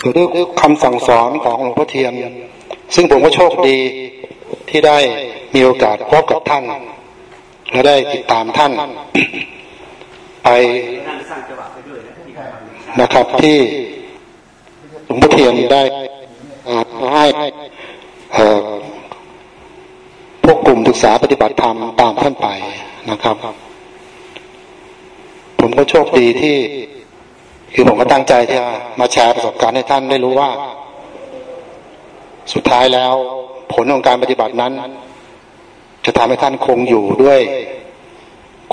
หรือด้วยคำสั่งสอนของหลวงพ่อเทียน ซึ่งผมก็โชคดีที่ได้มีโอกาสพบกับท่าน และได้ติดตามท่าน ไปนะครับที่หลวงพ่อเทียนได้ให้พวกกลุ่มศึกษาปฏิบัติธรรมตามท่านไปนะครับ ผมก็โชคดีที่ คือผมก็ตั้งใจที่จะมาแชร์ประสบการณ์ให้ท่านได้รู้ว่า สุดท้ายแล้วผลของการปฏิบัตินั้น จะทำให้ท่านคงอยู่ด้วย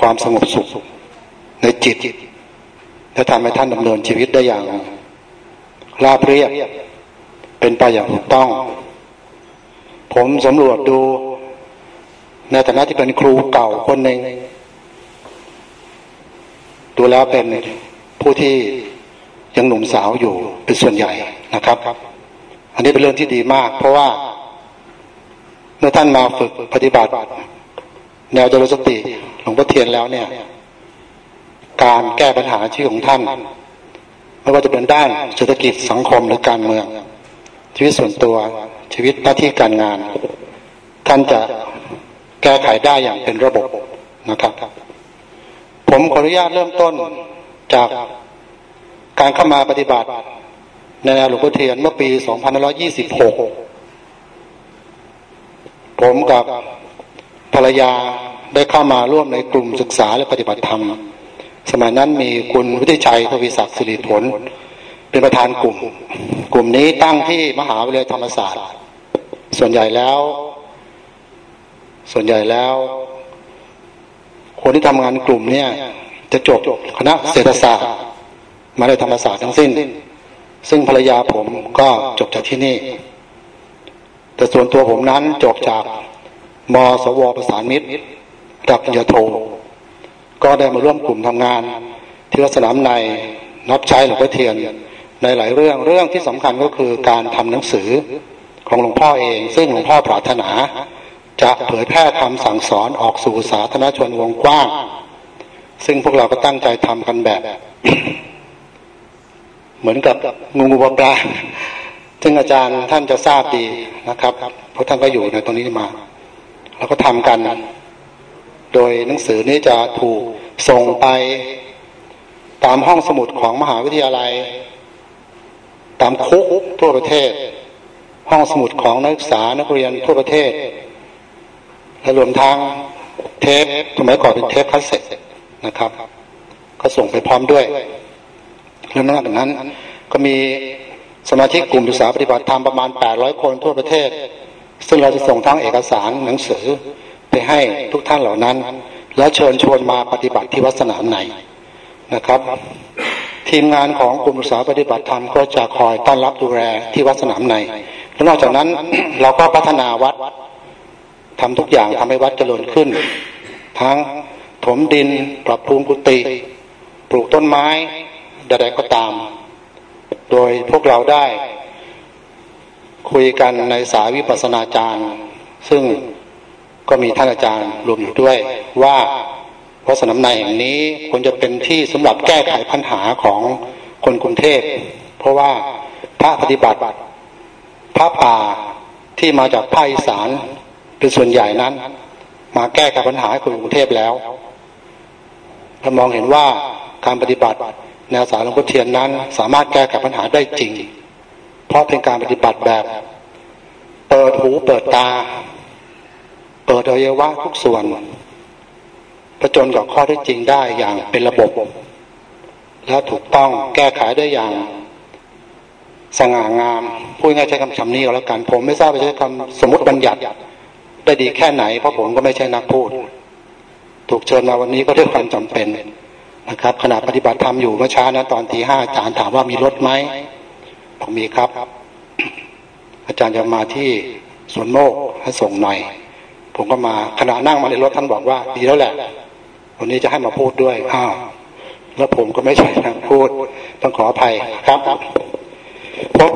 ความสงบสุขในจิตและทำให้ท่านดำเนินชีวิตได้อย่างราบเรียบเป็นไปอย่างถูกต้อง ผมสำรวจดูในฐานะที่เป็นครูเก่าคนหนึ่งดูแล้วเป็น ผู้ที่ยังหนุ่มสาวอยู่เป็นส่วนใหญ่นะครับ อันนี้เป็นเรื่องที่ดีมาก เพราะว่าเมื่อท่านมาฝึกปฏิบัติ แนวจริสติหลวงพ่อเทียนแล้วเนี่ย การแก้ปัญหาชีวิตของท่านไม่ว่าจะเป็นด้านเศรษฐกิจสังคมหรือการเมือง ชีวิตส่วนตัวชีวิตหน้าที่การงาน ท่านจะแก้ไขได้อย่างเป็นระบบนะครับ ผมขออนุญาตเริ่มต้น จากการเข้ามาปฏิบัติ ในแนวหลวงพ่อเทียนเมื่อปี 2526 ผมกับภรรยาได้เข้ามาร่วมในกลุ่มศึกษาและปฏิบัติธรรม สมัยนั้นมีคุณวิทิชัยทวีศักดิ์สิริผล เป็นประธานกลุ่ม กลุ่มนี้ตั้งที่มหาวิทยาลัยธรรมศาสตร์ ส่วนใหญ่แล้ว ส่วนใหญ่แล้ว คนที่ทำงานกลุ่มเนี่ย จะจบคณะเศรษฐศาสตร์มาได้ธรรมศาสตร์ทั้งสิ้น ซึ่งภรรยาผมก็จบจากที่นี่ แต่ส่วนตัวผมนั้นจบจากมสวประสานมิตรระดับปริญญาโท ก็ได้มาร่วมกลุ่มทำงาน ที่วัดสนามในนับใช้หลวงพ่อเทียนในหลายเรื่องเรื่องที่สำคัญก็คือการทำหนังสือของหลวงพ่อเอง ซึ่งหลวงพ่อปรารถนา จะเผยแพร่คำสั่งสอนออกสู่สาธารณชนวงกว้าง ซึ่งพวกเราก็ตั้งใจทำกันแบบ เหมือนกับงูงูปลาซึ่งอาจารย์ท่านจะทราบดีนะครับ เพราะท่านก็อยู่ในตรงนี้มาเราก็ทำกัน โดยหนังสือนี้จะถูกส่งไปตามห้องสมุดของมหาวิทยาลัย ตามคุกทั่วประเทศ ห้องสมุดของนักศึกษานักเรียนทั่วประเทศและรวมทั้งเทปสมัยก่อนเป็นเทปคัสเซ็ต นะครับ ก็ส่งไปพร้อมด้วย แล้วนอกจากนั้นก็มีสมาชิกกลุ่มศึกษาปฏิบัติธรรมประมาณ 800 คนทั่วประเทศ ซึ่งเราจะส่งทั้งเอกสารหนังสือไปให้ทุกท่านเหล่านั้น แล้วเชิญชวนมาปฏิบัติที่วัดสนามไหนนะครับ ทีมงานของกลุ่มศึกษาปฏิบัติธรรมก็จะคอยต้อนรับดูแลที่วัดสนามในและนอกจากนั้นเราก็พัฒนาวัดทำทุกอย่างทำให้วัดเจริญขึ้น ทั้ง ถมดิน ปรับปรุงกุฏิปลูกต้นไม้ใดๆก็ตาม โดยพวกเราได้ คุยกันในสายวิปัสนาจารย์ ซึ่งก็มีท่านอาจารย์รวมอยู่ด้วยว่าวัดสนามในแห่งนี้ควรจะเป็นที่สำหรับแก้ไขปัญหาของคนกรุงเทพ เพราะว่าพระปฏิบัติพระป่าที่มาจากภาคอีสานเป็นส่วนใหญ่นั้น มาแก้ไขปัญหาคนกรุงเทพแล้ว เรามองเห็นว่าการปฏิบัติแนวสายหลวงพ่อเทียนนั้น สามารถแก้ไขปัญหาได้จริง เพราะเป็นการปฏิบัติแบบ เปิดหูเปิดตา เปิดอวัยวะทุกส่วนประจนกับข้อที่จริงได้อย่างเป็นระบบ แล้วถูกต้องแก้ไขได้อย่าง สง่างามพูดง่ายใช้คำคำนี้ก็แล้วกัน ผมไม่ทราบจะใช้คำสมมติบัญญัติ ได้ดีแค่ไหนเพราะผมก็ไม่ใช่นักพูด ถูกเชิญมาวันนี้ก็ด้วยความจำเป็นนะครับขณะปฏิบัติธรรมอยู่เมื่อเช้านะตอนทีห้าอาจารย์ถามว่ามีรถไหมผมมีครับ อาจารย์จะมาที่สวนโมกให้ส่งหน่อย ผมก็มาขณะนั่งมาในรถท่านบอกว่าดีแล้วแหละ วันนี้จะให้มาพูดด้วยอ้าวแล้วผมก็ไม่ใช่ทางพูดต้องขออภัยครับพบ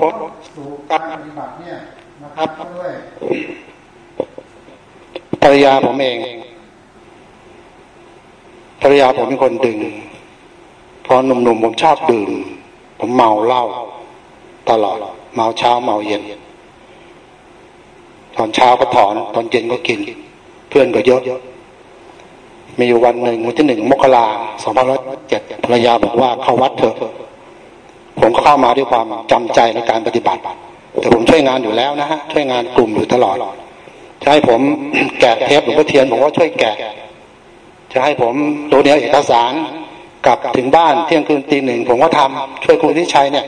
สู่การปฏิบัติเนี่ยนะครับด้วยภรรยาผมเอง ภรรยาผมเป็นคนดึง พอหนุ่มๆผมชอบดื่ม ผมเมาเหล้าตลอด เมาเช้าเมาเย็น ตอนเช้าก็ถอน ตอนเย็นก็กิน เพื่อนก็เยอะมีอยู่วันหนึ่งวันที่หนึ่งมกราสองพันร้อยเจ็ดภรรยาบอกว่าเข้าวัดเถอะ ผมก็เข้ามาด้วยความจำใจในการปฏิบัติ แต่ผมช่วยงานอยู่แล้วนะฮะ ช่วยงานกลุ่มอยู่ตลอดจะให้ผมแกะเทปหลวงพ่อเทียนผมก็ช่วยแกะ จะให้ผมตัวเนี้ยเอกสารกลับถึงบ้านเที่ยงคืนตีหนึ่งผมก็ทำช่วยคุณทิชัยเนี่ย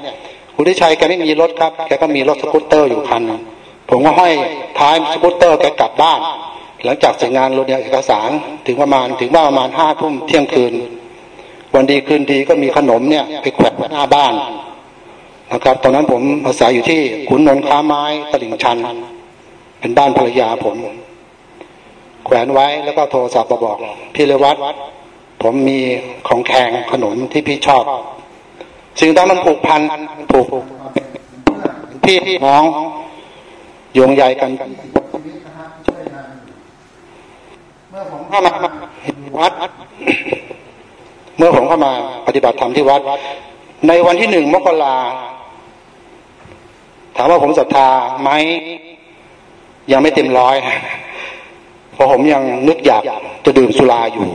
คุณทิชัยแกไม่มีรถครับแกก็มีรถสกูตเตอร์อยู่คันผมก็ห้อยท้ายสกูตเตอร์แกกลับบ้าน หลังจากเสร็จงานรถเนี่ยเอกสารถึงประมาณถึงว่าประมาณห้าทุ่มเที่ยงคืน วันดีคืนดีก็มีขนมเนี่ยไปแขวนหน้าบ้านนะครับตอนนั้นผมอาศัยอยู่ที่ขุนนนท์ค้าไม้ตลิ่งชัน เป็นบ้านภรรยาผม แขวนไว้แล้วก็โทรศัพท์มาบอก พี่เลวัตผมมีของแข็งขนมที่พี่ชอบ สิ่งต่างมันผูกพันผูกพี่น้องโยงใยกันเมื่อผมเข้ามาวัด เมื่อผมเข้ามาปฏิบัติธรรมที่วัด ในวันที่หนึ่งมกราถามว่าผมศรัทธาไหมยังไม่เต็มร้อย พราะผมยังนึกอยากจะดื่มสุราอยู่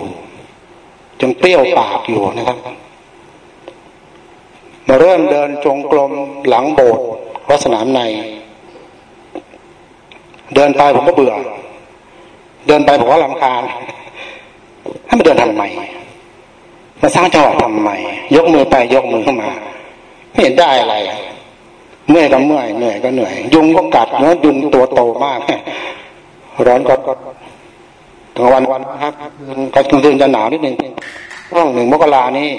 ยังเปรี้ยวปากอยู่นะครับมาเริ่มเดินจงกรมหลังโบสถ์วัดสนามใน เดินไปผมก็เบื่อ เดินไปผมก็ลำคาญให้มาเดินทำไมมาสร้างจังหวะทำไมยกมือไปยกมือเข้ามา ไม่เห็นได้อะไรเมื่อยก็เมื่อยเหนื่อยก็เหนื่อย ยุงก็กัดเนื้อยุงตัวโตมาก ร้อนก็กลางวันวันครับกลางคืนจะหนาวนิดนึงช่วงหนึ่งมกรานี้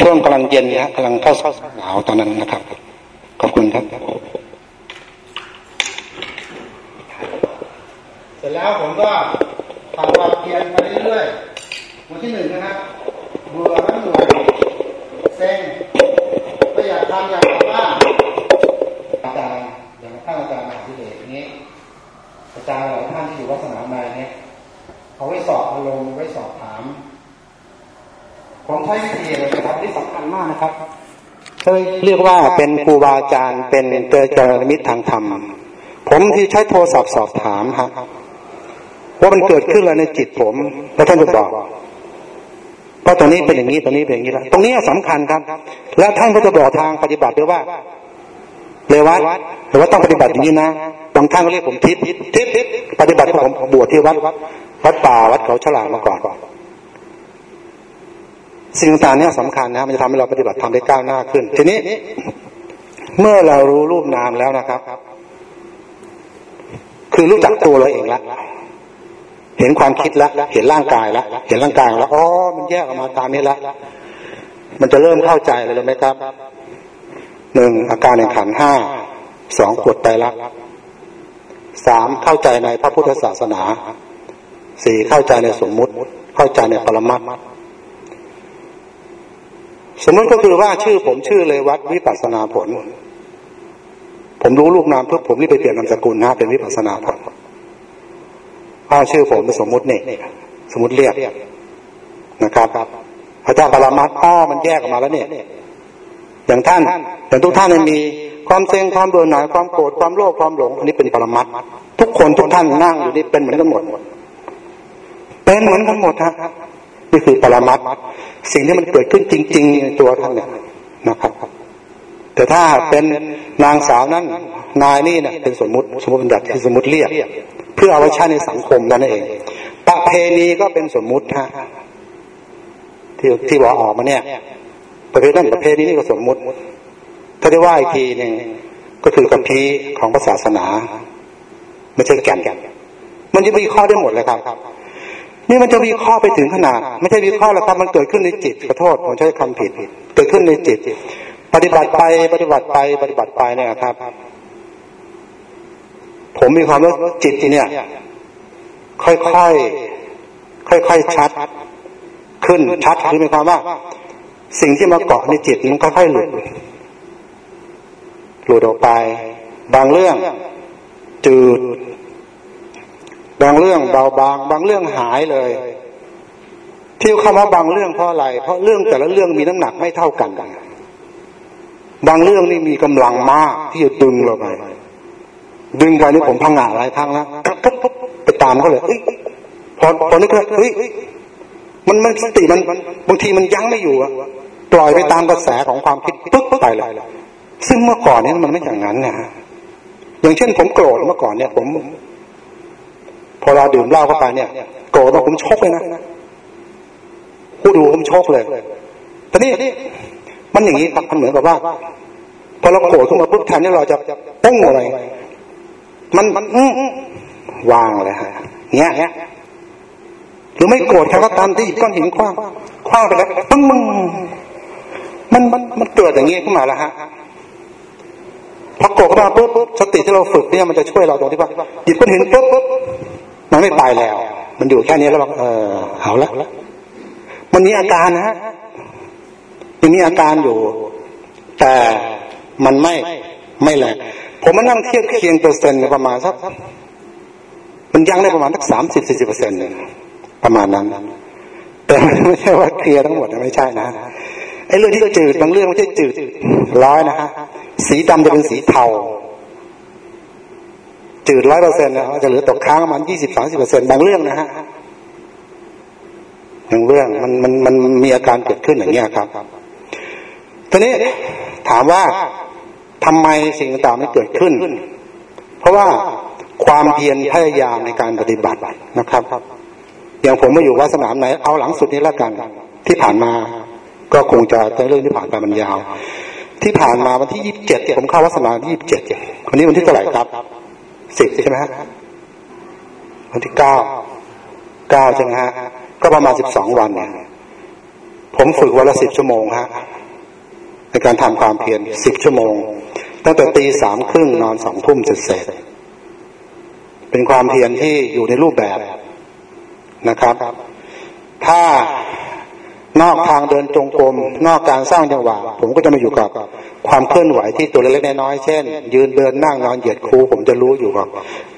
ช่วงกำลังเย็นนะกำลังเข้าหนาวตอนนั้นนะครับ ขอบคุณครับเสร็จแล้วผมก็ทำความเพียรมาเรื่อยๆวันที่หนึ่งนะครับเบื่อแล้วเหนื่อยเซ็งไม่อยากทำอยากทำบ้างอาจารย์อย่างท่านอาจารย์ อาจารย์หลายท่านที่อยู่วัดสนามในเนี่ยเขาไว้สอบอารมณ์ไว้สอบถามผมใช้วิธีเลยนะครับที่สำคัญมากนะครับเคยเรียกว่าเป็นครูบาอาจารย์ เป็นเตจรมิตรทางธรรม ผมที่ใช้โทรศัพท์สอบถามครับว่ามันเกิดขึ้นอะไรในจิตผม แล้วท่านจะบอกเพราะตรงนี้เป็นอย่างนี้ตรงนี้เป็นอย่างนี้แล้วตรงนี้สำคัญครับ และท่านก็จะบอกทางปฏิบัติด้วยว่า เลวัดหรือว่าต้องปฏิบัติอย่างนี้นะบางท่านก็เรียกผมทิศทิศปฏิบัติผมบวชที่วัดวัดป่าวัดเขาฉลาดมาก่อนสิ่งต่างเนี่ยสำคัญนะมันจะทำให้เราปฏิบัติทำได้ก้าวหน้าขึ้น ทีนี้ เมื่อเรารู้รูปนามแล้วนะครับ คือรู้จักตัวเราเองละเห็นความคิดแล้วเห็นร่างกายแล้วเห็นร่างกายแล้วอ๋อมันแยกออกมาตามนี้แล้วมันจะเริ่มเข้าใจเลยไหมครับ หนึ่งอาการในขันห้าสองกดไตรลักษณ์สามเข้าใจในพระพุทธศาสนาสี่เข้าใจในสมมุติ เข้าใจในปรมัตสมมติก็คือว่าชื่อผมชื่อเลยวัดวิปัสนาผล ผมรู้ลูกนามเพื่อผมรีบไปเปลี่ยนนามสกุลนะเป็นวิปัสนาผลอ้าชื่อผมเป็นสมมุติเนี่ยสมมติเรียกนะครับพระเจ้าปรมัตอ้อมันแยกออกมาแล้วเนี่ย อย่างท่านอย่างทุกท่านมีความเซ็งความเบื่อหน่ายความโกรธความโลภความหลงอันนี้เป็นปรมัตทุกคนทุกท่านนั่งอยู่นี่เป็นเหมือนกันหมด เป็นเหมือนกันหมดฮะนี่คือปรมัตสิ่งที่มันเกิดขึ้นจริง ๆ ในตัวท่านเนี่ยนะครับ แต่ถ้าเป็นนางสาวนั้นนายนี่เนี่ยเป็นสมมติสมมติเป็นแบบที่สมมติเรียก เพื่อเอาไว้ใช้ในสังคมนั่นเองประเพณีก็เป็นสมมุติฮะที่ที่บอกออกมาเนี่ย ประเพณีนั้นประเพณีนี่ก็สมมุติ ถ้าได้ว่าอีกทีหนึ่งก็คือกัมพีของศาสนาไม่ใช่แก่นมันจะมีข้อได้หมดเลยครับ นี่มันจะวิเคราะห์ไปถึงขนาด ไม่ใช่วิเคราะห์แล้วครับมันเกิดขึ้นในจิตขอโทษผมใช้คำผิดเกิดขึ้นในจิต ปฏิบัติไปปฏิบัติไปปฏิบัติไปเนี่ยครับ ผมมีความว่าจิตที่เนี่ย ค่อยๆค่อยๆชัด ขึ้นชัดคือมายความว่า สิ่งที่มาเกาะในจิตมันค่อยๆหลุด หลุดออกไป บางเรื่องจืด บางเรื่องเบาบาง บางเรื่องหายเลย ที่คำว่าบางเรื่องเพราะอะไร เพราะเรื่องแต่ละเรื่องมีน้ำหนักไม่เท่ากัน บางเรื่องนี่มีกำลังมากที่จะดึงเราไป ดึงไปนี่ผมพังงาหลายครั้งแล้วไปตามเขาเลยพอพอนึกว่าเฮ้ยมันมันสติมันบางทีมันยั้งไม่อยู่อะ ปล่อยไปตามกระแสของความคิดปึ๊บไปเลยซึ่งเมื่อก่อนเนี่ยมันไม่อย่างนั้นนะอย่างเช่นผมโกรธเมื่อก่อนเนี่ย ผม พอเราดื่มเหล้าเข้าไปเนี่ยโกรธมาผมชกเลยนะผู้ดูผมชกเลยแต่นี่มันอย่างนี้ครับมันเหมือนกับว่าพอเราโกรธขึ้นมาปุ๊บแทนที่เราจะต้งอะไร มันมันวางเลยฮะเงี้ยหรือไม่โกรธแค่ก็ตามที่หยิบก้อนหินคว้างคว้างไปแล้วปึ้งมึง มันมันมันเกิดอย่างนี้ขึ้นมาแล้วฮะพอโกรธขึ้นมาปุ๊บปุ๊บสติที่เราฝึกเนี่ยมันจะช่วยเราตรงที่ว่าหยิบก้อนหินปุ๊บปุ๊บมันไม่ไปแล้ว มันอยู่แค่นี้แล้วเออเอาละมันมีอาการนะฮะมันมีอาการอยู่ แต่มันไม่ไม่แหละผมมานั่งเทียบเคียงเปอร์เซ็นต์ประมาณสักมันยังได้ประมาณสักสามสิบสี่สิบเปอร์เซ็นต์ประมาณนั้น แต่ไม่ใช่ว่าเคลียร์ทั้งหมดไม่ใช่นะ เรื่องที่จืดบางเรื่องไม่ใช่จืดร้อยนะฮะสีดำจะเป็นสีเทาจืดร้อยเปอร์เซ็นต์นะจะเหลือตกค้างประมาณยี่สิบสามสิบเปอร์เซ็นต์บางเรื่องนะฮะบางเรื่องมันมันมันมีอาการเกิดขึ้นอย่างเงี้ยครับทีนี้ถามว่าทำไมสิ่งต่างๆไม่เกิดขึ้น เพราะว่าความเพียรพยายามในการปฏิบัตินะครับ อย่างผมมาอยู่วัดสนามไหนเอาหลังสุดนี้แล้วกัน ที่ผ่านมา ก็คงจะเรื่องที่ผ่านไปมันยาว ที่ผ่านมาวันที่ยี่สิบเจ็ดผมเข้าวัดสนามยี่สิบเจ็ดวันนี้วันที่เท่าไหร่ครับสิบใช่ไหมฮะวันที่เก้าเก้าใช่ไหมฮะก็ประมาณสิบสองวันเนี่ยผมฝึกวันละสิบชั่วโมงฮะในการทำความเพียรสิบชั่วโมง ตั้งแต่ตีสามครึ่งนอนสองทุ่มเสร็จเป็นความเพียรที่อยู่ในรูปแบบนะครับ ถ้า นอกทางเดินจงกรมนอกการสร้างจังหวะ ผมก็จะมาอยู่กับความเคลื่อนไหวที่ตัวเล็กๆน้อยๆเช่น ยืนเดินนั่งนอนเหยียดคูผมจะรู้อยู่กับ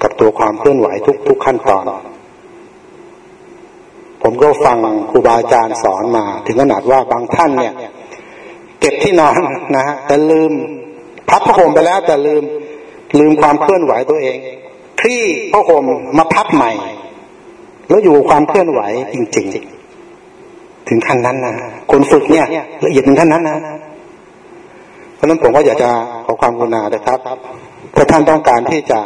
กับตัวความเคลื่อนไหวทุกทุกขั้นตอน ผมก็ฟังครูบาอาจารย์สอนมา ถึงขนาดว่าบางท่านเนี่ย เก็บที่นอนนะฮะแต่ลืมพับผ้าห่มไปแล้วแต่ลืมลืมความเคลื่อนไหวตัวเองคลี่ผ้าห่มมาพับใหม่ แล้วอยู่ความเคลื่อนไหวจริง ๆ ถึงขั้นนั้นนะคนฝึกเนี่ย ละเอียดถึงขั้นนั้นนะเพราะฉะนั้นผมก็อยากจะขอความกรุณานะครับถ้าท่านต้องการที่จะ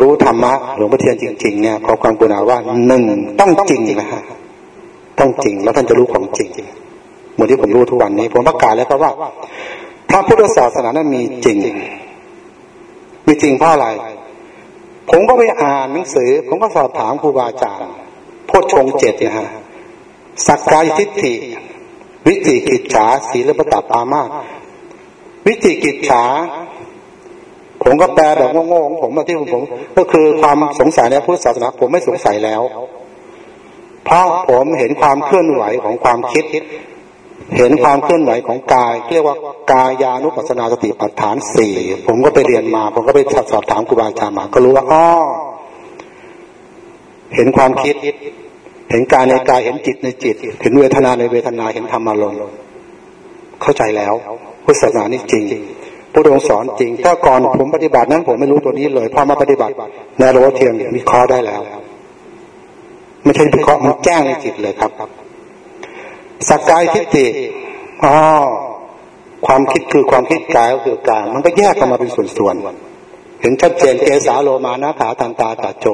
รู้ธรรมะหลวงพ่อเทียนจริง ๆ เนี่ยขอความกรุณาว่าหนึ่งต้องจริงนะฮะต้องจริงแล้วท่านจะรู้ของจริงเหมือนที่ผมรู้ทุกวันนี้ ผมประกาศแล้วครับว่า พระพุทธศาสนานั้นมีจริง มีจริงเพราะอะไร ผมก็ไปอ่านหนังสือ ผมก็สอบถามครูบาอาจารย์โพชฌงเจ็ดเนี่ยฮะ สักกายทิฏฐิ วิจิกิจฉาศีลปตปามาวิจิกิจฉาผมก็แปลแบบโง่ๆของผมมาที่ผม ก็คือความสงสัยในพุทธศาสนาผมไม่สงสัยแล้ว เพราะผมเห็นความเคลื่อนไหวของความคิด เห็นความเคลื่อนไหวของกาย เรียกว่ากายานุปัสนาสติปัฏฐานสี่ผมก็ไปเรียนมา ผมก็ไปสอบถามครูบาอาจารย์มา ก็รู้ว่าอ๋อเห็นความคิด เห็นกายในกายเห็นจิตในจิต เห็นเวทนาในเวทนาเห็นธรรมารมณ์เข้าใจแล้วพุทธศาสนานี่จริงพุทธองค์สอนจริง ถ้าก่อนผมปฏิบัตินั้น ผมไม่รู้ตัวนี้เลยพอมาปฏิบัติในโลเทียมมีข้อได้แล้ว ไม่ใช่วิเคราะห์มันแจ้งในจิตเลยครับสักกายทิฏฐิอ๋อความคิดคือความคิดกายก็คือกายมันก็แยกกันมาเป็นส่วนๆเห็นชัดเจนเกสาโลมานะขาตันตาตาโจ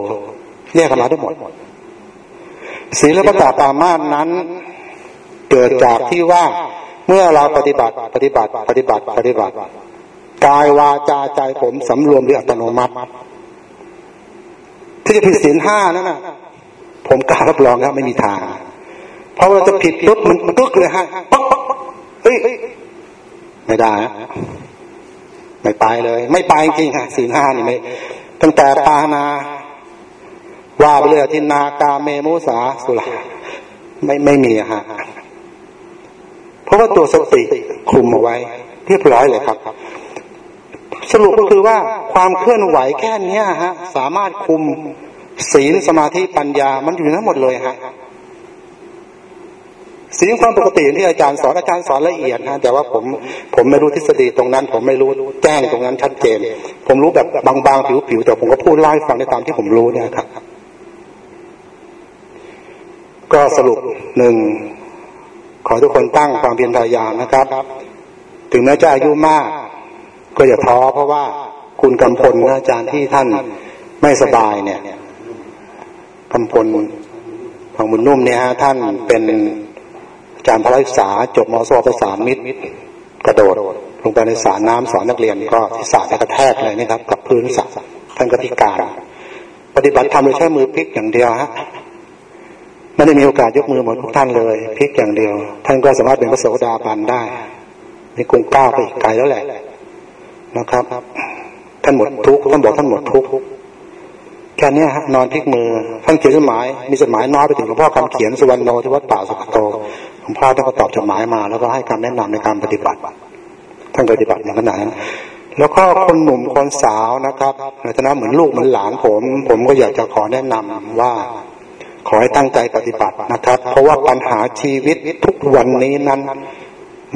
แยกกันมาได้หมด ศีลปตาปามาสนั้น เกิดจากที่ว่าเมื่อเราปฏิบัติปฏิบัติปฏิบัติปฏิบัติ กายวาจาใจผมสำรวมด้วยอัตโนมัติ ที่จะผิดศีลห้านั่นน่ะผมกล้ารับรองครับไม่มีทาง เพราะว่าจะผิดปุ๊บมันปึ๊กเลยฮะป๊อกเฮ้ยไม่ได้ไม่ไปเลย ไม่ไปจริงค่ะศีลห้านี่ไม่ตั้งแต่ปานา ว่าไปเลยทินากาเมมุสาสุลาไม่ไม่มีฮะเพราะว่าตัวสติคุมเอาไว้ เรียบร้อยเลยครับ สรุปก็คือว่าความเคลื่อนไหวแค่นี้ฮะ สามารถคุมศีลสมาธิปัญญามันอยู่ทั้งหมดเลยฮะสิ่งความปกติที่อาจารย์สอนอาจารย์สอนละเอียดนะแต่ว่าผมผมไม่รู้ทฤษฎีตรงนั้น ผมไม่รู้แจ้งตรงนั้นชัดเจน ผมรู้แบบบางๆผิวๆแต่ผมก็พูดเล่าให้ฟังในตามที่ผมรู้เนี่ยครับ ก็สรุปหนึ่งขอทุกคนตั้งความเพียรพยายามนะครับ ถึงแม้จะอายุมาก ก็อย่าท้อเพราะว่าคุณกำพลอาจารย์ที่ท่านไม่สบายเนี่ยกำพลพังบุญนุ่มเนี่ยฮะท่านเป็นอาจารย์พระศึกษา จบมศประสามิตรกระโดดลงไปในสระน้ำสอนนักเรียนก็ที่สระกระแทกเลยนะครับ กับพื้นสระท่านก็พิการ ปฏิบัติธรรมโดยใช้มือพลิกอย่างเดียวฮะ ไม่ได้มีโอกาสยกมือเหมือนพวกท่านเลยพลิกอย่างเดียว ท่านก็สามารถเป็นพระโสดาบันได้ในกรุงก้าวไปอีกไกลแล้วแหละนะครับ ท่านหมดทุกข์ท่านบอกท่านหมดทุกข์แค่นี้ฮะนอนพลิกมือท่านเขียนจดหมาย มีจดหมายน้อยไปถึงหลวงพ่อคำเขียนสุวรรณโนที่วัดป่าสุขโตหลวงพ่อท่านก็ตอบจดหมายมา แล้วก็ให้คำแนะนำในการปฏิบัติ ท่านปฏิบัติอย่างขนาดนั้นแล้วก็คนหนุ่มคนสาวนะครับในฐานะเหมือนลูกเหมือนหลานผม ผมก็อยากจะขอแนะนำว่า ขอให้ตั้งใจปฏิบัตินะครับ เพราะว่าปัญหาชีวิตทุกวันนี้นั้น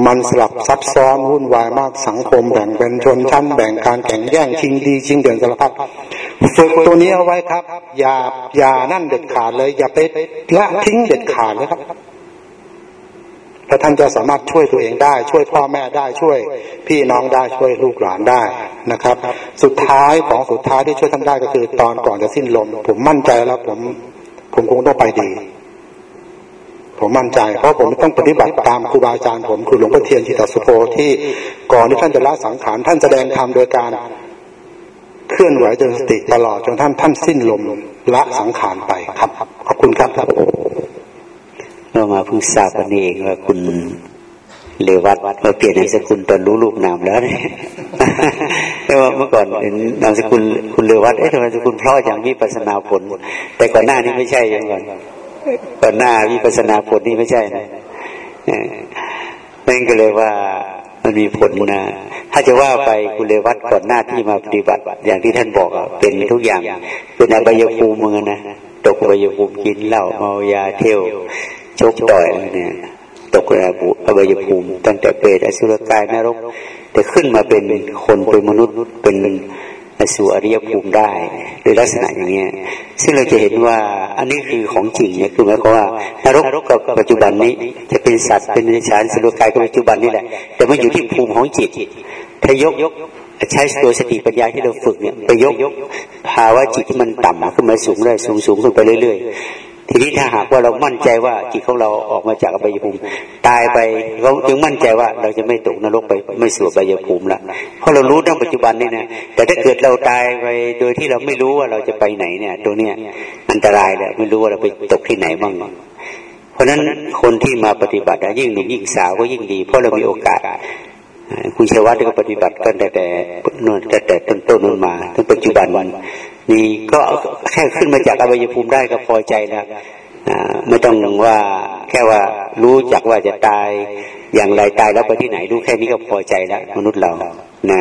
มันสลับซับซ้อนวุ่นวายมากสังคมแบ่งเป็นชนชั้นแบ่งการแข่งแย่งชิงดีชิงเด่นสารพัดฝึกตัวนี้เอาไว้ครับ อย่าอย่านั่นเด็ดขาดเลย อย่าไปละทิ้งเด็ดขาดเลยครับแล้วท่านจะสามารถช่วยตัวเองได้ ช่วยพ่อแม่ได้ช่วย พี่น้องได้ช่วยลูกหลานได้นะครับ สุดท้ายของสุดท้ายที่ช่วยท่านได้ก็คือตอนก่อนจะสิ้นลม ผมมั่นใจแล้วผม ผมคงต้องไปดี ผมมั่นใจเพราะผมต้องปฏิบัติตามครูบาอาจารย์ผมคือหลวงพ่อเทียนจิตสุโภที่ก่อนที่ท่านจะละสังขารท่านแสดงธรรมโดยการเคลื่อนไหวจนสติตลอดจนท่านท่านสิ้นลมละสังขารไปครับขอบคุณครับเรามาเพิ่งทราบวันนี้เองว่าคุณ เลวัตมาเปลี่ยนนามสกุลตอนรู้ลูกนามแล้วเนี่ยแต่ว่าเมื่อก่อนเป็นนามสกุลคุณเลวัตเอ๊ะทำไมนามสกุลเพราะอย่างวิปัสนาผล แต่ก่อนหน้านี้ไม่ใช่ยังก่อนก่อนหน้าวิปัสนาผลนี่ไม่ใช่นะนั่นก็เลยว่ามันมีผลนะถ้าจะว่าไปคุณเลวัตก่อนหน้าที่มาปฏิบัติ อย่างที่ท่านบอกเป็นทุกอย่าง เป็นอบายภูมิเหมือนนะตกอบายภูมิกินเหล้าเมายาเที่ยวชกต่อยเนี่ย ตกระบุอบายภูมิ ตั้งแต่เปรตอสุรกายนรก แต่ขึ้นมาเป็นคนเป็นมนุษย์เป็นสู่อริยภูมิได้โดยลักษณะอย่างนี้ซึ่งเราจะเห็นว่าอันนี้คือของจริงเนี่ยคือหมายความว่านรกกับปัจจุบันนี้ จะเป็นสัตว์เป็นนิชานสุรกายกับปัจจุบันนี่แหละ แต่มันอยู่ที่ภูมิของจิตถ้ายกใช้ตัวสติปัญญาที่เราฝึกเนี่ยไปยกภาวะจิตที่มันต่ำขึ้นมาสูงได้สูงสูงขึ้นไปเรื่อย ทีนี้ถ้าหากว่าเรามั่นใจว่าจิตของเราออกมาจากอบายภูมิ ตายไปเราจึงมั่นใจว่าเราจะไม่ตกนรกไปไม่สู่อบายภูมิละเพราะเรารู้ในปัจจุบันนี่นะแต่ถ้าเกิดเราตายไปโดยที่เราไม่รู้ว่าเราจะไปไหนเนี่ย ตัวเนี้ยอันตรายเลยไม่รู้ว่าเราไปตกที่ไหนบ้างเพราะฉะนั้นคนที่มาปฏิบัติยิ่งหนุ่มยิ่งสาวก็ยิ่งดี เพราะเรามีโอกาส คุณเชวัตก็ปฏิบัติกันแต่แต่นนแต่แต่ต้นต้นนนมาถึงปัจจุบันวันมีก็แค่ขึ้นมาจากอวัยภูมิได้ก็พอใจแล้วไม่ต้องว่าแค่ว่ารู้จักว่าจะตายอย่างไรตายแล้วไปที่ไหนรู้แค่นี้ก็พอใจแล้วมนุษย์เรานะ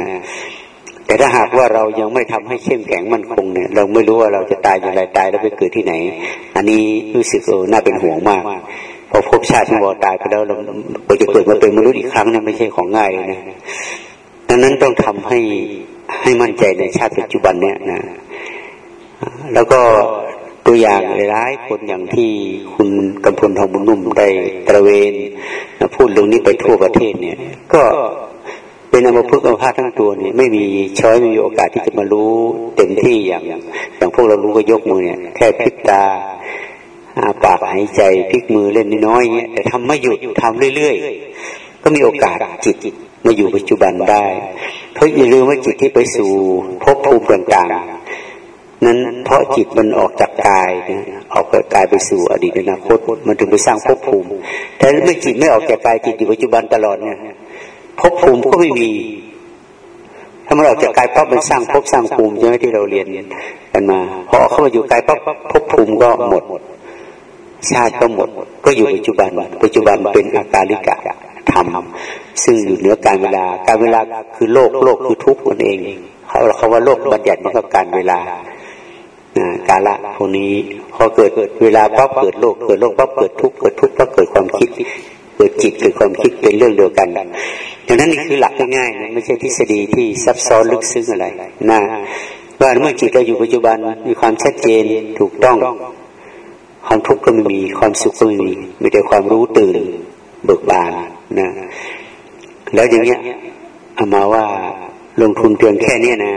แต่ถ้าหากว่าเรายังไม่ทำให้เข้มแข็งมั่นคงเนี่ย เราไม่รู้ว่าเราจะตายอย่างไรตายแล้วไปเกิดที่ไหน อันนี้รู้สึกเออน่าเป็นห่วงมาก พอพบชาติที่ว่าตายไปแล้วเราจะเกิดมาเป็นมนุษย์อีกครั้งนี่ไม่ใช่ของง่ายเลยนะดังนั้นต้องทำให้ให้มั่นใจในชาติปัจจุบันเนี่ยนะ แล้วก็ตัวอย่างหลายคนอย่างที่คุณกำพลทองบุญนุ่มได้ตระเวนพูดเรื่องนี้ไปทั่วประเทศเนี่ย ก็เป็นอมพึกอมพาทั้งตัวเนี่ยไม่มีช้อยไม่มีโอกาสที่จะมารู้เต็มที่อย่าง อย่างพวกเรารู้ก็ยกมือเนี่ย แค่พลิกตา อาปากหายใจพลิกมือเล่นน้อยเงี้ยแต่ทำไม่หยุดทำเรื่อยๆ ก็มีโอกาสจิตมาอยู่ปัจจุบันได้ เพราะอย่าลืมว่าจิตที่ไปสู่ภพภูมิต่างๆ นั้นเพราะจิตมันออกจากกายนะออกจากกายไปสู่อดีตอนาคตมันถึงไปสร้างภพภูมิ แต่ไม่จิตไม่ออกจากกายจิตอยู่ปัจจุบันตลอดเนี่ยภพภูมิก็ไม่มีถ้ามันออกจากกายปั๊บมันสร้างภพสร้างภูมิใช่ไหมที่เราเรียนกันมาพอเข้ามาอยู่กายปั๊บภพภูมิก็หมด ชาติก็หมด ก็อยู่ปัจจุบัน ปัจจุบันเป็นอาการลิกะธรรมซึ่งอยู่เหนือการเวลา การเวลาคือโลกโลกคือทุกข์นั่นเองเขาเขาว่าโลกบัญญัติมันก็การเวลากาละพวกนี้พอเกิดเวลาปั๊บเกิดโลกเกิดโลกปั๊บเกิดทุกข์เกิดทุกข์ปั๊บเกิดความคิด เกิดจิตเกิดความคิดเป็นเรื่องเดียวกันดังนั้นนี่คือหลักง่ายๆนะไม่ใช่ทฤษฎีที่ซับซ้อนลึกซึ้งอะไรนะว่าเมื่อจิตเราอยู่ปัจจุบันมีความชัดเจนถูกต้อง ความทุกข์ก็ไม่มีความสุขก็ไม่มีมีแต่ความรู้ตื่นเบิกบานนะแล้วอย่างเงี้ยเอามาว่าลงทุนเพียงแค่นี้นะ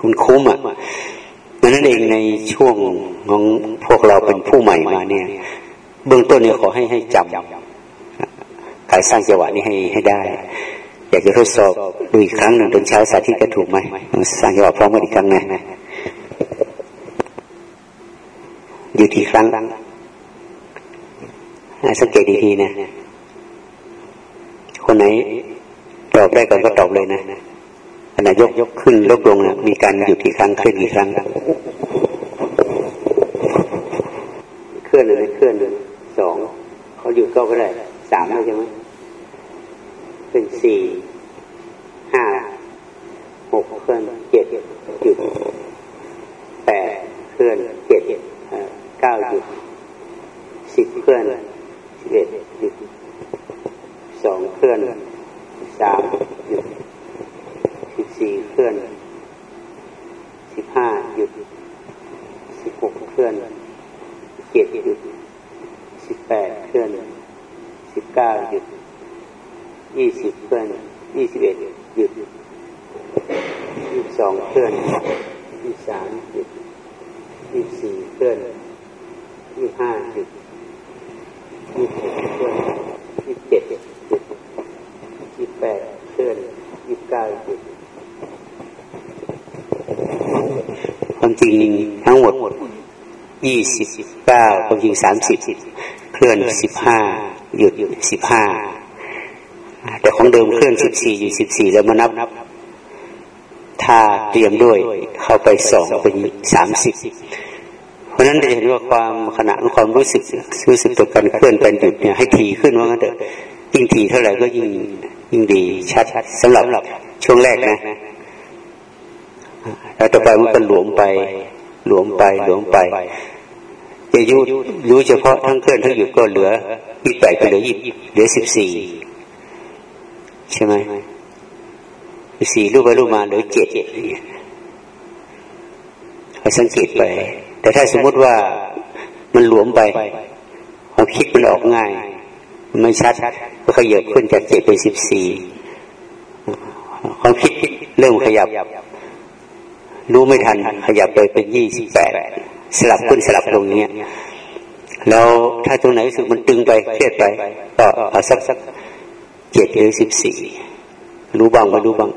คุณคุ้มอะมันนั่นเองในช่วงของพวกเราเป็นผู้ใหม่มาเนี่ย เบื้องต้นเนี่ยขอให้ให้จำการสร้างจังหวะนี้ให้ให้ได้ อยากจะทดสอบดูอีกครั้งหนึ่งตอนเช้าสาธิตก็ถูกไหมสร้างจังหวะพร้อมกันอีกครั้งนะอยู่ที่ครั้ง สังเกตดีๆนะคนไหนตอบได้ก่อนก็ตอบเลยนะขณะยกยกขึ้นลบลงนะมีการหยุดกี่ครั้งขึ้นกี่ครั้งเคลื่อนเลยเคลื่อนเลยสองเขาหยุดก็ก็ได้สามใช่ไหมเป็นสี่ห้าหกเคลื่อนเจ็ดหยุดแปดเคลื่อนเจ็ดเก้าหยุดสิบเคลื่อน เอ็ดหยุดสองเคลื่อนสามหยุดสิบสี่เคลื่อนสิบห้าหยุดสิบหกเคลื่อนเจ็ดหยุดสิบแปดเคลื่อนสิบเก้าหยุดยี่สิบเคลื่อนยี่สิบเอ็ดหยุดยี่สิบสองเคลื่อนยี่สามหยุดยี่สี่เคลื่อนยี่ห้าหยุด ยี่สิบเคลื่อนยี่สิบเจ็ดหยุดยี่สิบแปดเคลื่อนยี่สิบเก้าหยุดความจริงทั้งหมดยี่สิบเก้าความจริงสามสิบเคลื่อนสิบห้าหยุดสิบห้าแต่ของเดิมเคลื่อนสิบสี่อยู่สิบสี่แล้วมานับถ้าเตรียมด้วยเข้าไปสองเป็นสามสิบ เพราะนั้นจะเห็นว่าความขณะความรู้สึกรู้สึกตัวการเคลื่อนการหยุดเนี่ยให้ทีขึ้นว่างั้นเถอะยิ่งทีเท่าไหร่ก็ยิ่งยิ่งดีชัดสำหรับช่วงแรกนะแล้วต่อไปมันก็หลวมไป หลวมไปหลวมไปจะยุรู้เฉพาะทั้งเคลื่อนทั้งหยุดก็เหลือยี่แปดก็เหลือยี่เหลือสิบสี่ใช่ไหมสี่รูปไปรูปมาเหลือเจ็ดเขาสังเกตไป แต่ถ้าสมมติว่ามันหลวมไปความคิดมันออกง่าย ไม่ชัดก็ขยับขึ้นจากเจ็ดเป็นสิบสี่ความคิดเริ่มขยับ รู้ไม่ทัน ขยับไปเป็นยี่สิบแปดสลับขึ้นสลับลงเนี้ยแล้วถ้าตรงไหนรู้สึกมันตึงไปเครียดไป ก็เอาสักสักเจ็ดหรือสิบสี่รู้บ้างไม่รู้บ้าง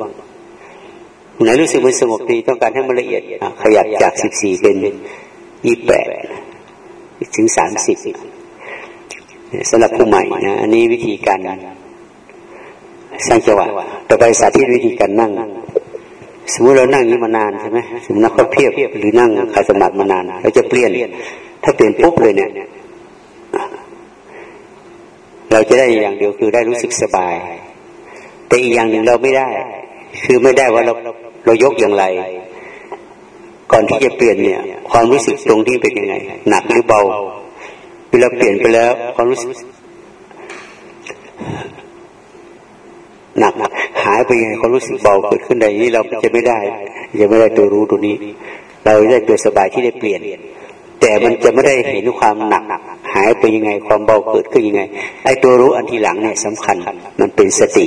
ไหนรู้สึกมันสงบดีต้องการให้มันละเอียดขยับจากสิบสี่เป็น ยี่แปดถึงสามสิบสำหรับผู้ใหม่นะอันนี้วิธีการสร้างจังหวะต่อไปสาธิตวิธีการนั่ง สมมติเรานั่งนี้มานานใช่ไหมสมมตินักเพียบหรือนั่งขาสมาธิมานาน เราจะเปลี่ยน ถ้าเปลี่ยนปุ๊บเลยเนี่ย เราจะได้อย่างเดียวคือได้รู้สึกสบาย แต่อีกอย่างหนึ่งเราไม่ได้ คือไม่ได้ว่าเราเรายกอย่างไร ก่อนที่จะเปลี่ยนเนี่ย ความรู้สึกตรงที่เป็นยังไง หนักหรือเบา เวลาเปลี่ยนไปแล้ว ความรู้สึกหนักหายไปยังไงความรู้สึกเบาเกิดขึ้นในนี้เราจะไม่ได้จะไม่ได้ตัวรู้ตัวนี้ เราได้ตัวสบายที่ได้เปลี่ยน แต่มันจะไม่ได้เห็นความหนักหายไปยังไงความเบาเกิดขึ้นยังไงไอ้ตัวรู้อันที่หลังเนี่ยสำคัญ มันเป็นสติ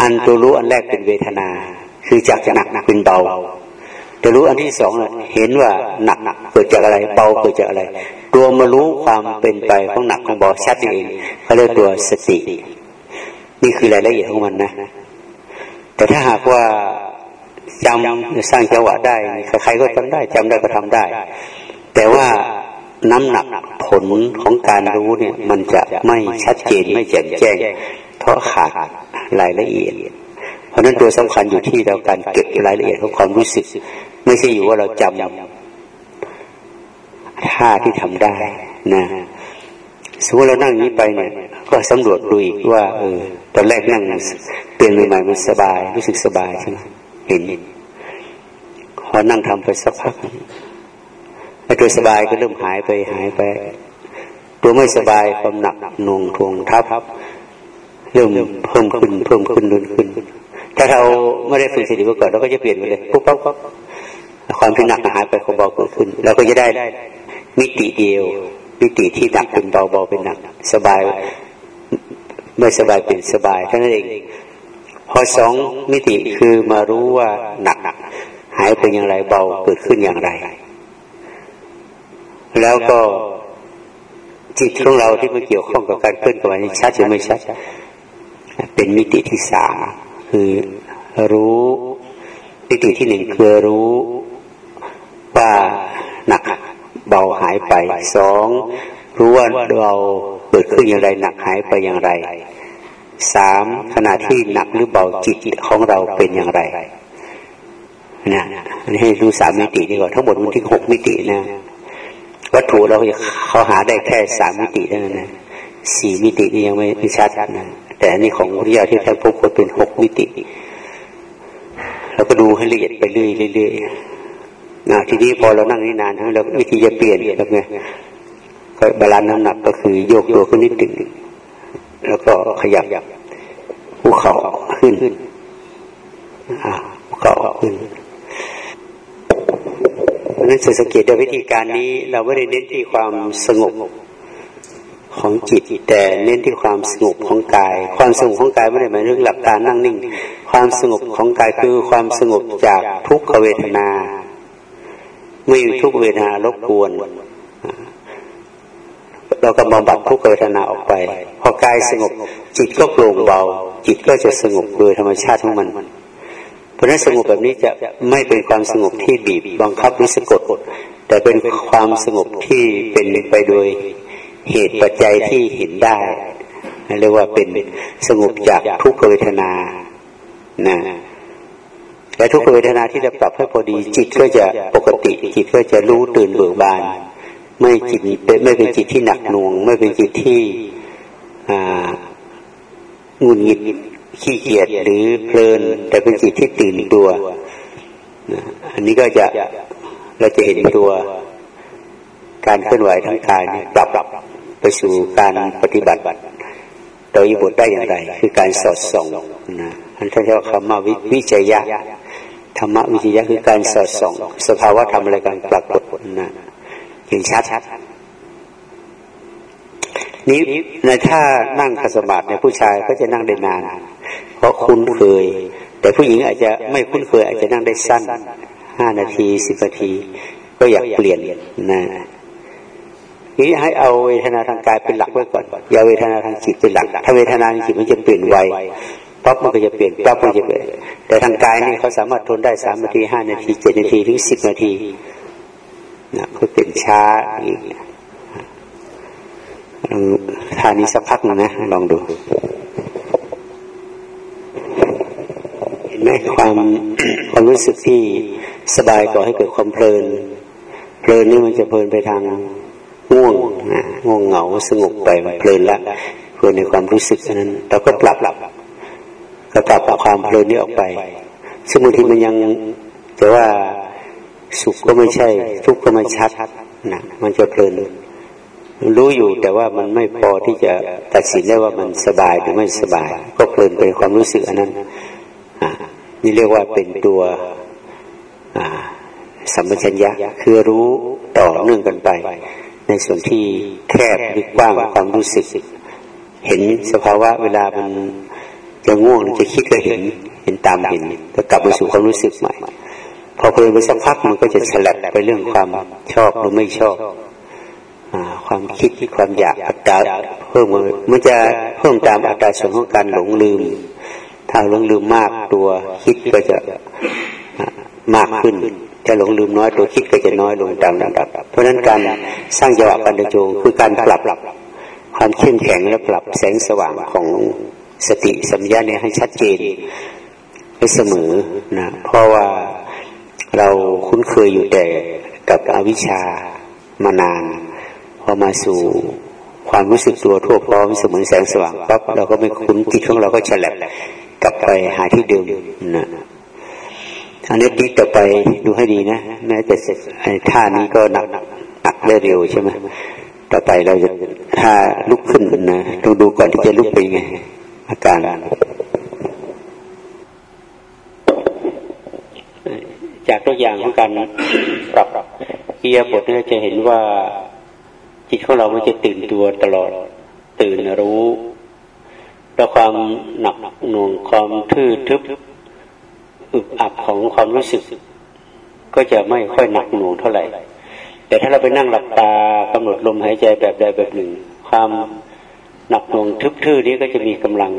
อันตัวรู้อันแรกเป็นเวทนา คือจากหนักเป็นเบา แต่รู้อันที่สองเห็นว่าหนักเกิดจากอะไรเบาเกิดจากอะไร ตัวมารู้ความเป็นไปของหนักของเบาชัดเองเขาเรียกตัวสติ นี่คือรายละเอียดของมันนะ แต่ถ้าหากว่าจำสร้างจังหวะได้ใครๆก็ทำได้จำได้ก็ทำได้ แต่ว่าน้ำหนักผลของการรู้เนี่ย มันจะไม่ชัดเจนไม่แจ่มแจ้ง เพราะขาดรายละเอียด เพราะนั้นตัวสำคัญอยู่ที่เราการเก็บรายละเอียดของความรู้สึก ไม่ใช่อยู่ว่าเราจำท่าที่ทำได้นะสมมติเรานั่งนี้ไปเนี่ย ก็สำรวจดูอีกว่าเออตอนแรกนั่งเปลี่ยนใหม่ๆมันสบาย รู้สึกสบายใช่ไหมเห็นพอนั่งทำไปสักพักไอ้ตัวสบายก็เริ่มหายไปหายไป ตัวไม่สบายความหนักหน่วงทวงทับเริ่มเพิ่มขึ้นเพิ่มขึ้นรุนขึ้น ถ้าเราไม่ได้ฝึกสติมาก่อนเราก็จะเปลี่ยนไปเลยปุ๊บปั๊บปั๊บ ความที่หนักหายไปความเบาเกิดขึ้นเราก็จะได้มิติเดียว มิติที่หนักเป็นเบาเบาเป็นหนัก สบายไม่สบายเป็นสบายเท่านั้นเอง พอสองมิติคือมารู้ว่าหนักหายไปอย่างไรเบาเกิดขึ้นอย่างไร แล้วก็จิตของเราที่มาเกี่ยวข้องกับการเคลื่อนไหวนี้ชัดหรือไม่ชัดเป็นมิติที่สามคือรู้มิติที่หนึ่งคือรู้ ว่าหนักเบาหายไปสองรู้ว่าเราเกิดขึ้นอย่างไรหนักหายไปอย่างไรสามขณะที่หนักหรือเบาจิตของเราเป็นอย่างไรนะให้ดูสามมิตินี่ก่อนทั้งหมดมันที่หกมิตินะวัตถุเราเขาหาได้แค่สามมิติเท่านั้นนะสี่มิตินี่ยังไม่ชัดนะแต่อันนี้ของวิทยาที่ท่านพบว่าเป็นหกมิติเราก็ดูให้ละเอียดไปเรื่อยๆ นะทีนี้พอเรานั่งนี่นานทั้งเราวิธีจะเปลี่ยนแบบไงก็บาลานซ์น้ำหนักก็คือโยกตัวขึ้นนิดหนึ่งแล้วก็ขยับภูเขาขึ้นภูเขาขึ้นนั้นสังเกตโดยวิธีการนี้ เราไม่ได้เน้นที่ความสงบของจิตแต่เน้นที่ความสงบของกาย ความสงบของกายไม่ได้หมายถึงหลับตานั่งนิ่ง ความสงบของกายคือความสงบจากทุกขเวทนา ไม่มีทุกเวทนารบกวน เราก็บำบัดทุกเวทนาออกไป พอกายสงบ จิตก็โปร่งเบา จิตก็จะสงบโดยธรรมชาติของมัน เพราะนั้นสงบแบบนี้จะไม่เป็นความสงบที่บีบบังคับหรือสะกดแต่เป็นความสงบที่เป็นไปโดยเหตุปัจจัยที่เห็นได้เรียกว่าเป็นสงบจากทุกขเวทนานะ และทุกเวทนาที่จะปรับให้พอดีจิตก็จะปกติ จิตก็จะรู้ตื่นเบิกบาน ไม่จิตไม่เป็นจิตที่หนักหน่วง ไม่เป็นจิตที่งุนหงิดขี้เกียจหรือเพลิน แต่เป็นจิตที่ตื่นตัวอันนี้ก็จะเราจะเห็นตัวการเคลื่อนไหวทั้งกายปรับไปสู่การปฏิบัติโดยบทได้อย่างไร คือการสอดส่องนะท่านเรียกว่าคำว่าวิจัยะ ธรรมวิจัยะคือการสอดส่อง สภาวะธรรมอะไรการปรากฏนะเห็นชัดนี้ในท่านั่งขัสมาธิในผู้ชายก็จะนั่งได้นาน เพราะคุ้นเคย แต่ผู้หญิงอาจจะไม่คุ้นเคย อาจจะนั่งได้สั้นห้านาทีสิบนาที ก็อยากเปลี่ยนนะนี้ให้เอาเวทนาทางกายเป็นหลักไว้ก่อนอย่าเวทนาทางจิตเป็นหลัก ถ้าเวทนาทางจิตมันจะเปลี่ยนไว ปั๊บมันก็จะเปลี่ยนปั๊บมันจะเปลี่ยนแต่ทางกายนี่เขาสามารถทนได้สามนาทีห้านาทีเจ็ดนาทีถึงสิบนาทีนะเพื่อเป็นช้าอีกทานี้สักพักนะนะลองดู เห็นไหมความความรู้สึกที่สบายก่อให้เกิดความเพลิน เพลินนี่มันจะเพลินไปทางง่วงนะง่วงเหงาสงบไปเพลินละเพลินในความรู้สึกนั้นเราก็ปรับ ก็ปรับความเพลินนี้ออกไป ซึ่งบางทีมันยังแต่ว่าสุขก็ไม่ใช่ ทุกข์ก็ไม่ชัดนะมันจะเพลินรู้อยู่แต่ว่ามันไม่พอที่จะตัดสินได้ว่ามันสบายหรือไม่สบาย ก็เพลินเป็นความรู้สึกอันนั้นนี่เรียกว่าเป็นตัวสัมปชัญญะคือรู้ต่อเนื่องกันไป ในส่วนที่แคบหรือกว้างความรู้สึก เห็นสภาวะเวลามัน จะง่วงจะคิดก็เห็น เห็นตามเห็นก็กลับมาสู่ความรู้สึกใหม่ พอเพลินไปสักพักมันก็จะฉลับไปเรื่องความชอบหรือไม่ชอบความคิดที่ความอยากอัตราเพิ่มมันจะเพิ่มตามอัตราส่วนของการหลงลืม ถ้าหลงลืมมากตัวคิดก็จะมากขึ้นถ้าหลงลืมน้อยตัวคิดก็จะน้อยลงตามลำดับ เพราะฉะนั้นการสร้างจังหวะปัญญโจคือการปรับความเข้มแข็งและปรับแสงสว่างของ สติสัมยาเนี่ยให้ชัดเจนให้เสมอนะเพราะว่าเราคุ้นเคยอยู่แต่กับอวิชชามานานพอมาสู่ความรู้สึกตัวทั่วพร้อมเสมือนแสงสว่างปั๊บเราก็ไม่คุ้นจิตของเราก็ฉลับกลับไปหาที่เดิมนะอันนี้ดีต่อไปดูให้ดีนะแม้แต่ท่านี้ก็หนักได้เร็วใช่ไหมต่อไปเราจะถ้าลุกขึ้นนะต้องดูก่อนที่จะลุกไปไง อาการจากตัวอย่างของการปรับเกียร์บทเนี่ยจะเห็นว่าจิตของเรามันจะตื่นตัวตลอด ตื่นรู้แล้วความหนักหน่วงความทื่อทึบอึบอับของความรู้สึก ก็จะไม่ค่อยหนักหน่วงเท่าไหร่ แต่ถ้าเราไปนั่งหลับตากำหนดลมหายใจแบบใดแบบหนึ่ง ความ หนักหน่วงทึบทื่อนี้ก็จะมีกำลัง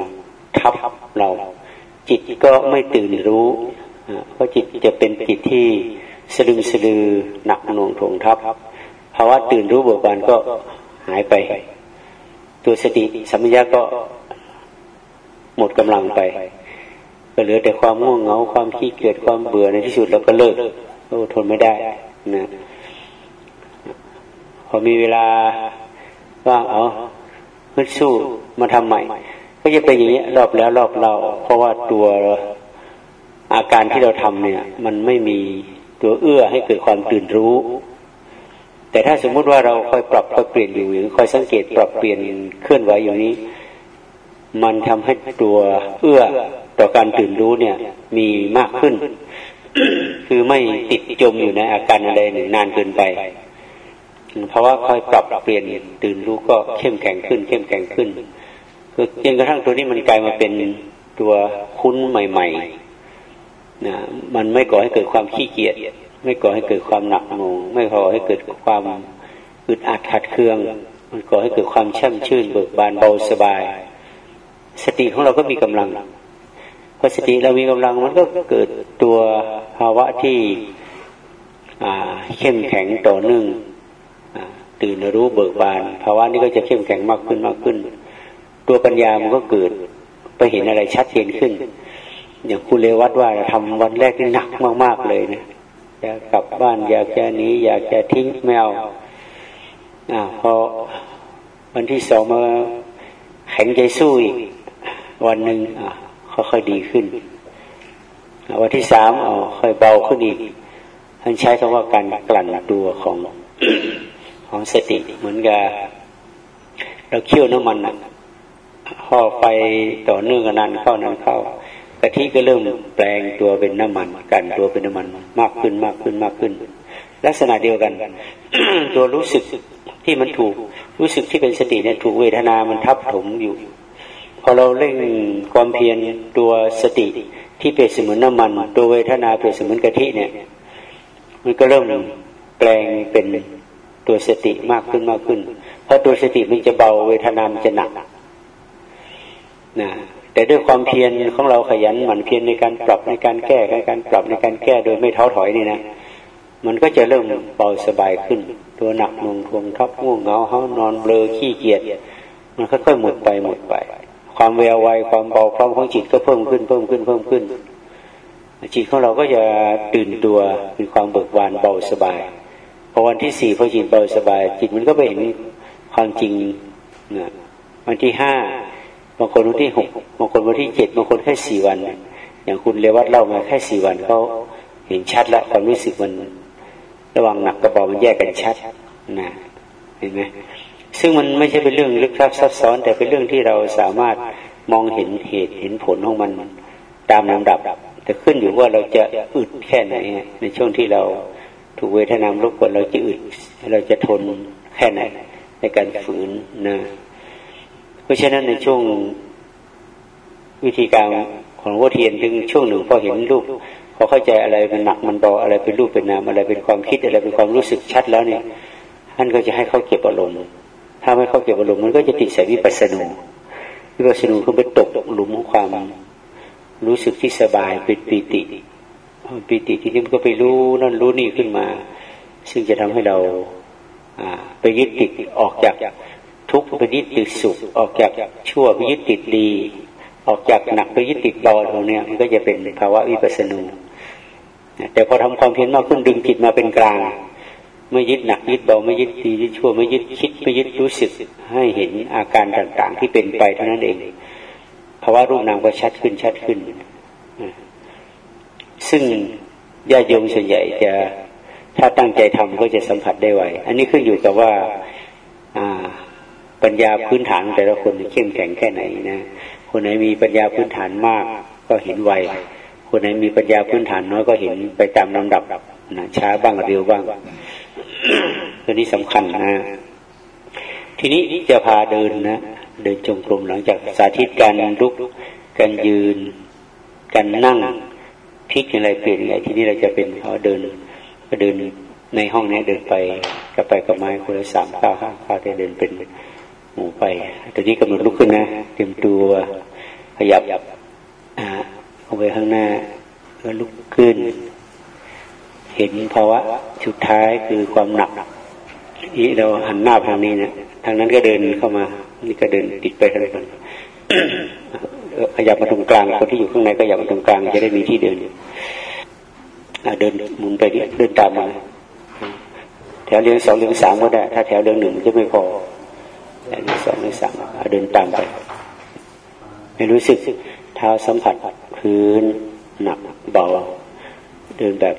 ทับเรา จิตก็ไม่ตื่นรู้เพราะจิตจะเป็นจิตที่สลึมสลือหนักหน่วงถ่วงทับภาวะตื่นรู้เบิกบานก็หายไป ตัวสติสัมยาก็หมดกำลังไปก็เหลือแต่ความง่วงเหงาความขี้เกียจความเบื่อในที่สุดเราก็เลิกโอ้ทนไม่ได้นะพอมีเวลาว่างเอา ฮึดสู้มาทำใหม่ก็จะเป็นอย่างนี้รอบแล้วรอบเรา เพราะว่าตัวอาการที่เราทำเนี่ย มันไม่มีตัวเอื้อให้เกิดความตื่นรู้ แต่ถ้าสมมุติว่าเราคอยปรับคอยเปลี่ยนอยู่หรือคอยสังเกตปรับเปลี่ยนเคลื่อนไหวอยู่นี้ มันทำให้ตัวเอื้อต่อการตื่นรู้เนี่ย มีมากขึ้น คือไม่ติดจมอยู่ในอาการอะไรหนึ่งนานเกินไป เพราะว่าคอยปรับเปลี่ยนตื่นรู้ก็เข้มแข็งขึ้น เข้มแข็งขึ้นคือจนกระทั่งตัวนี้มันกลายมาเป็นตัวคุ้นใหม่ๆนะมันไม่ก่อให้เกิดความขี้เกียจไม่ก่อให้เกิดความหนักหน่วงไม่ก่อให้เกิดความอึดอัดขัดเคือง มันก่อให้เกิดความช่ำชื่น เบิกบานเบาสบาย สติของเราก็มีกำลังพอสติเรามีกำลังมันก็เกิดตัวภาวะที่เข้มแข็งต่อเนื่อง ตื่นรู้เบิกบานภาวะนี้ก็จะเข้มแข็งมากขึ้นมากขึ้น ตัวปัญญามันก็เกิดไปเห็นอะไรชัดเจนขึ้น อย่างคุณเลวัดว่าทำวันแรกนี่หนักมากๆเลยนะอยากกลับบ้านอยากจะหนีอยากจะทิ้งแมวอ่าพอวันที่สองมาแข็งใจสู้อีกวันหนึ่งอ่าค่อยๆดีขึ้นวันที่สามอ๋อค่อยเบาขึ้นอีกท่านใช้คำว่าการกลั่นตัวของ ของสติเหมือนกับเราเคี่ยวน้ำมันอะพอไฟต่อเนื่องกันนานเข้านานเข้ากะทิก็เริ่มแปลงตัวเป็นน้ำมันกันตัวเป็นน้ำมันมากขึ้นมากขึ้นมากขึ้น ลักษณะเดียวกัน ตัวรู้สึกที่มันถูกรู้สึกที่เป็นสติเนี่ยถูกเวทนามันทับถมอยู่ พอเราเร่งความเพียรตัวสติที่เปรียบเสมือนน้ำมันตัวเวทนาเปรียบเสมือนกะทิเนี่ย มันก็เริ่มแปลงเป็น ตัวสติมากขึ้นมากขึ้น เพราะตัวสติมันจะเบาเวทนามันจะหนักนะแต่ด้วยความเพียรของเราขยันหมั่นเพียรในการปรับในการแก้ในการปรับในการแก้โดยไม่ท้อถอยนี่นะมันก็จะเริ่มเบาสบายขึ้น ตัวหนักหน่วงทวงทับง่วงเหงาเฮานอนเบลอขี้เกียจมันค่อยๆหมดไปหมดไป ความเววไวความเบาความของจิตก็เพิ่มขึ้นเพิ่มขึ้นเพิ่มขึ้นจิตของเราก็จะตื่นตัวมีความเบิกบานเบาสบาย อวันที่สี่พอจิตเบาสบาย จิตมันก็ไปเห็นความจริงนะวันที่ห้าบางคนวันที่หกบางคนวันที่เจ็ดบางคนแค่สี่วัน อย่างคุณเลวัตเล่ามาแค่สี่วันเขาเห็นชัดแล้วความรู้สึกมันระวังหนักกับเบามันแยกกันชัดนะเห็นไหมซึ่งมันไม่ใช่เป็นเรื่องลึกลับซับซ้อน แต่เป็นเรื่องที่เราสามารถมองเห็นเหตุเห็นผลของมันตามลำดับ แต่ขึ้นอยู่ว่าเราจะอึดแค่ไหนในช่วงที่เรา ถูกเวทนามรบกวนเราจะอึดเราจะทนแค่ไหนในการฝืนนะเพราะฉะนั้นในช่วงวิธีการของวัเทียนถึงช่วงหนึ่งพอเห็นรูปพอเข้าใจอะไรมันหนักมันเบาอะไรเป็นรูปเป็นนามอะไรเป็นความคิดอะไรเป็นความรู้สึกชัดแล้วเนี่ยท่านก็จะให้เขาเก็บอารมณ์ถ้าไม่เขาเก็บอารมณ์มันก็จะติดใส่วิปัสสนูวิปัสสนูคือไปตกหลุมของความรู้สึกที่สบายเป็นปีติ ปีติที่นี่มันก็ไปรู้นั่นรู้นี่ขึ้นมา ซึ่งจะทำให้เราไปยึดติดออกจากทุกข์ไปยึดติดสุข ออกจากชั่วไปยึดติดดี ออกจากหนักไปยึดติดเบาตรงนี้มันก็จะเป็นภาวะวิปัสสนูแต่พอทำความเพียรมากขึ้นดึงจิตมาเป็นกลางไม่ยึดหนักยึดเบาไม่ยึดดียึดชั่วไม่ยึดคิดไม่ยึดรู้สึกให้เห็นอาการต่าง ๆ ที่เป็นไปเท่านั้นเองภาวะรูปนามก็ชัดขึ้นชัดขึ้น ซึ่งญาติโยมส่วนใหญ่จะถ้าตั้งใจทำก็จะสัมผัสได้ไวอันนี้ขึ้นอยู่กับว่าปัญญาพื้นฐานแต่ละคนเข้มแข็งแค่ไหนนะคนไหนมีปัญญาพื้นฐานมากก็เห็นไวคนไหนมีปัญญาพื้นฐานน้อยก็เห็นไปตามลำดับนะช้าบ้างเร็วบ้างตัวนี้สำคัญนะทีนี้จะพาเดินนะเดินจงกรมหลังจากสาธิตการลุกการยืน การนั่ง พลิกอะไรเปลี่ยนอะไรทีนี้เราจะเป็นเขาเดินก็เดินในห้องนี้เดินไปกับไปกับไม้คนละสามข้าวห้าข้าวแต่เดินเป็นหมูไปตอนนี้กำหนดลุกขึ้นนะเตรียมตัวขยับเอาไปข้างหน้าแล้วลุกขึ้น เห็นภาวะสุดท้ายคือความหนักนี่เราหันหน้าทางนี้เนะทางนั้นก็เดินเข้ามา นี่ก็เดินติดไปทางนั้น ขยับมาตรงกลาง คนที่อยู่ข้างในก็ขยับมาตรงกลาง จะได้มีที่เดินเดินหมุนไปเดินตามมา แถวเรียงสองเรียงสามก็ได้ ถ้าแถวเรียงหนึ่งจะไม่พอแถวเรียงสองเรียงสามเดินตามไปไม่รู้สึกเท้าสัมผัสพื้นหนักเบาเดินแบบ